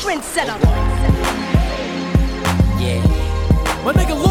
Trendsetter. Yeah. My nigga, look.